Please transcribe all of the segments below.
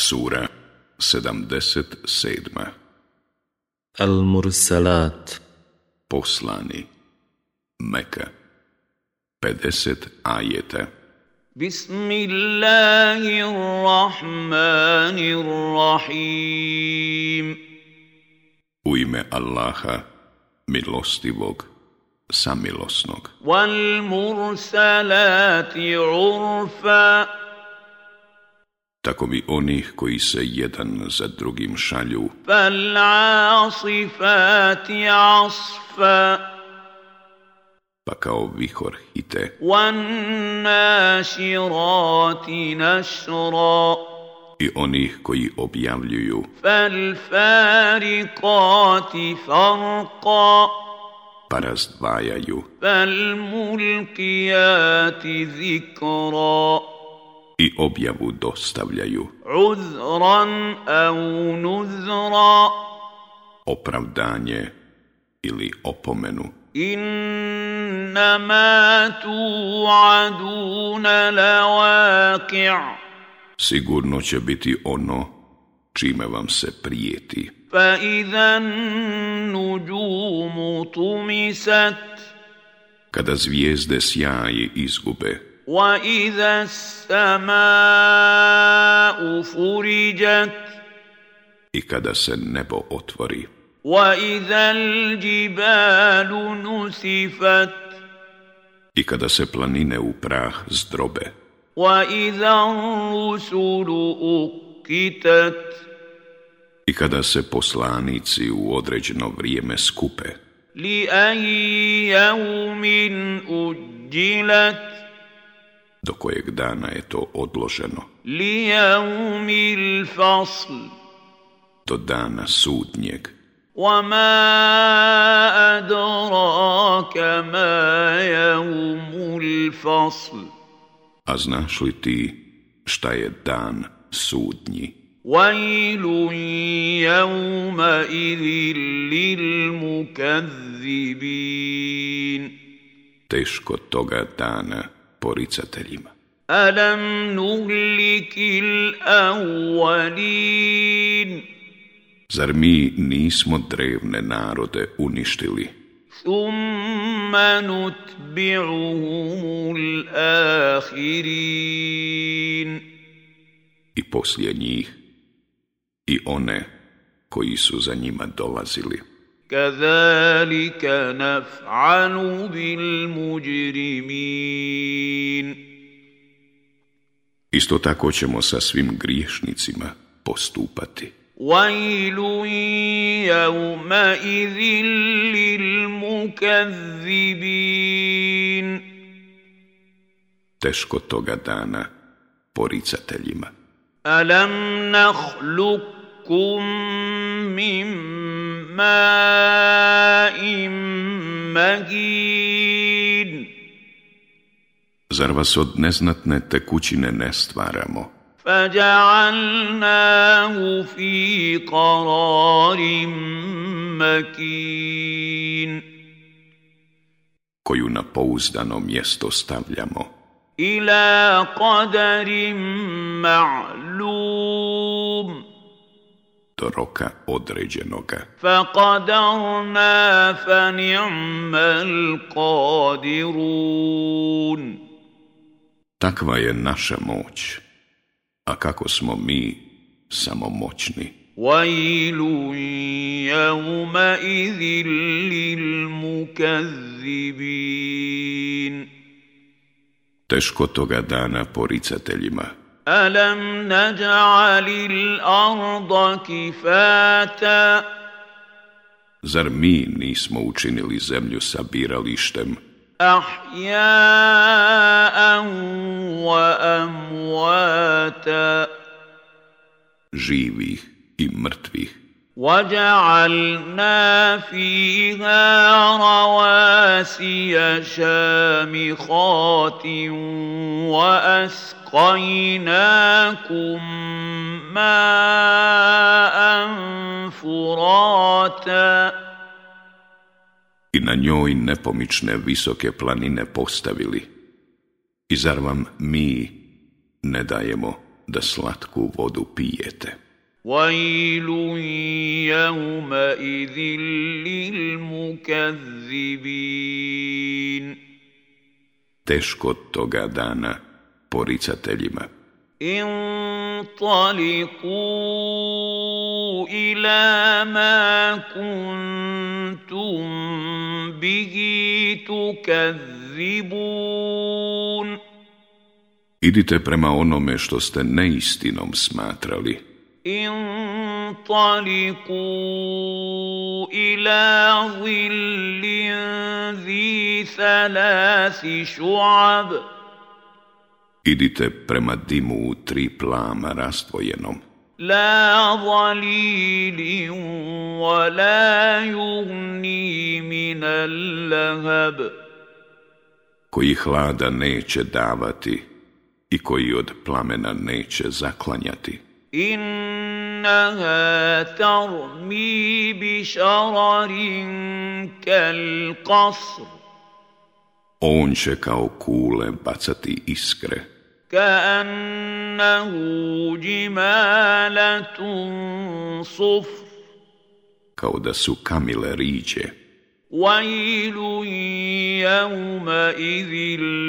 Sura 77. Al-Mursalat. Poslani. Meka 50 ajeta. Bismillahirrahmanirrahim. U ime Allaha, milostivog, samilosnog. Wal mursalati urfa tako bi onih koji se jedan za drugim šalju. Pa kao vihor hite. I onih koji objavljuju. Pa razdvajaju. I objavu dostavljaju. Uzran au nuzra. Opravdanje ili opomenu. Innama tu'aduna lawaqi' Sigurno će biti ono čime vam se prijeti. Fa idan nujumu tumisat Kada zvijezde sjaje izgube, وإذا السماء فرجت i kada se nebo otvori. وإذا الجبال نسفت I kada se planine u prah zdrobe. وإذا الرسل أقتت I kada se poslanici u određeno vrijeme skupe. لأي يوم أجلت do kojeg dana je to odloženo. Lijaumil fasl. Do dana sudnjeg. وما أدراك ما يوم الفصل A znaš li ti šta je dan sudnji? ويل يومئذ للمكذبين Teško toga dana poricateljima. Alam nuhlikil awwalin Zar mi nismo drevne narode uništili? Thumma nutbi'uhumul akhirin I poslije njih i one koji su za njima dolazili. كذلك نفعل بالمجرمين Isto tako ćemo sa svim griješnicima postupati. ويل يومئذ للمكذبين Teško toga dana poricateljima. ألم نخلقكم من Zar vas od neznatne tekućine ne stvaramo? فجعلناه في قرار مكين koju na pouzdano mjesto stavljamo. إلى قدر معلوم do roka određenoga. فقدرنا فنعم القادرون Takva je naša moć, a kako smo mi samo moćni. Vajlu jevma. Teško toga dana poricateljima. Alam naj'alil arda kifata. Zar mi nismo učinili zemlju sabiralištem? أحياء وأمواتا. Živih i mrtvih, وجعلنا فيها رواسي شامخات وأسقيناكم ماء فراتا. i na njoj nepomične visoke planine postavili. I zar vam mi ne dajemo da slatku vodu pijete. ويل يومئذ للمكذبين Teško toga dana poricateljima. انطلقوا إلى ما كنتم به تكذبون Idite prema onome što ste neistinom smatrali. انطلقوا إلى ظل ذي ثلاث شعب Idite prema dimu u tri plama rastvojenom. لا ظليل ولا يغني من اللهب koji hlada neće davati i koji od plamena neće zaklanjati. إنها ترمي بشرر كالقصر On će kao kule bacati iskre, كأنه جمالة صفر kao da su kamile riđe. ويل يومئذ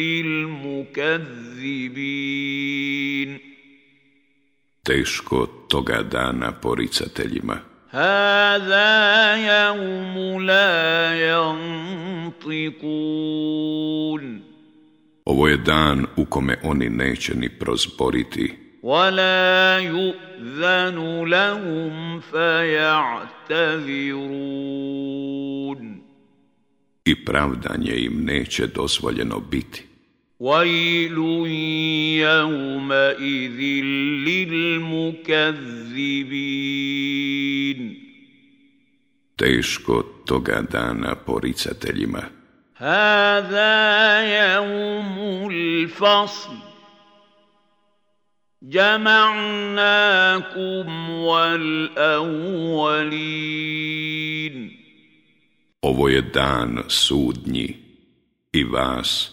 للمكذبين Teško toga dana poricateljima. هذا يوم لا ينطقون Ovo je dan u kome oni neće ni prozboriti, ولا يؤذن لهم فيعتذرون i pravdanje im neće dozvoljeno biti. ويل يومئذ للمكذبين Teško toga dana poricateljima. هذا يوم الفصل. جمعناكم والأولين. Ovo je dan sudnji. I vas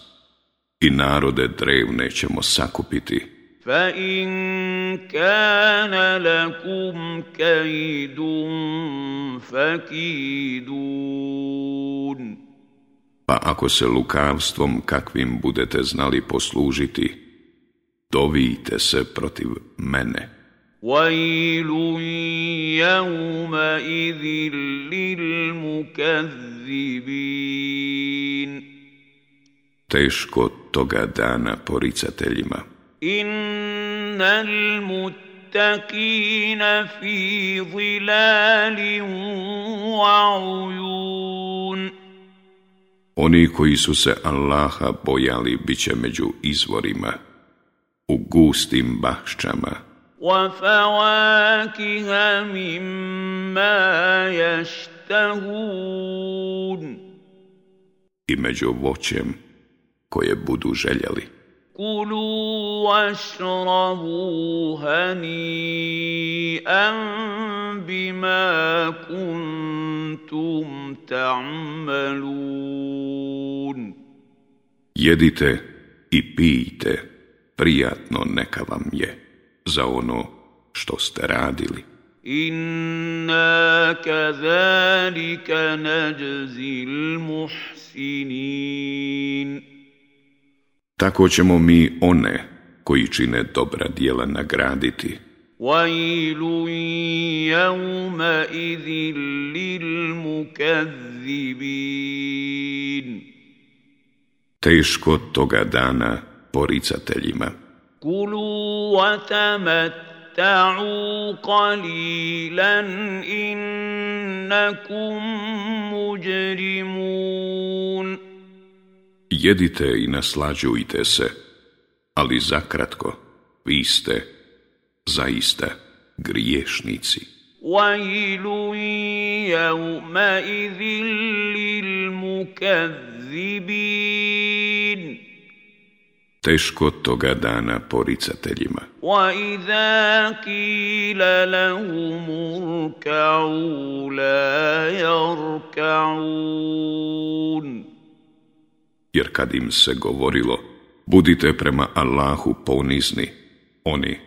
i narode drevne ćemo sakupiti. فإن كان لكم كيد فكيدون. pa ako se lukavstvom kakvim budete znali poslužiti, dovijte se protiv mene. Vajlu jevma idil mukazibin. Teško toga dana poricateljima. Innal muttaqina fi zilali wa ujun. Oni koji su se Allaha bojali bit će među izvorima, u gustim bašćama وفواكه مما يشتهون i među voćem koje budu željeli. كلوا واشربوا هنيئا بما كنتم تعملون Jedite i pijte, prijatno neka vam je, za ono što ste radili. انا كذلك نجزي المحسنين Tako ćemo mi one koji čine dobra djela nagraditi. ويل يومئذ للمكذبين Teško toga dana poricateljima. كلوا وتمتعوا قليلا انكم مجرمون Jedite i naslađujte se, ali zakratko, vi ste zaista griješnici. ويل يومئذ للمكذبين Teško toga dana poricateljima. واذا قيل لهم اركعوا لا يركعون Jer kad im se govorilo, budite prema Allahu ponizni, oni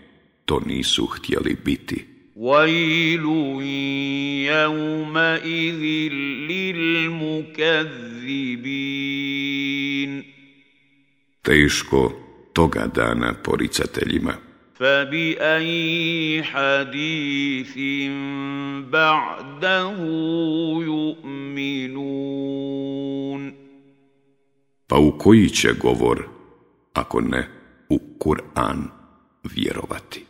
to nisu htjeli biti. ويل يومئذ للمكذبين Teško toga dana poricateljima. فبأي حديث بعده يؤمنون Pa u koji će govor, ako ne u Kur'an, vjerovati?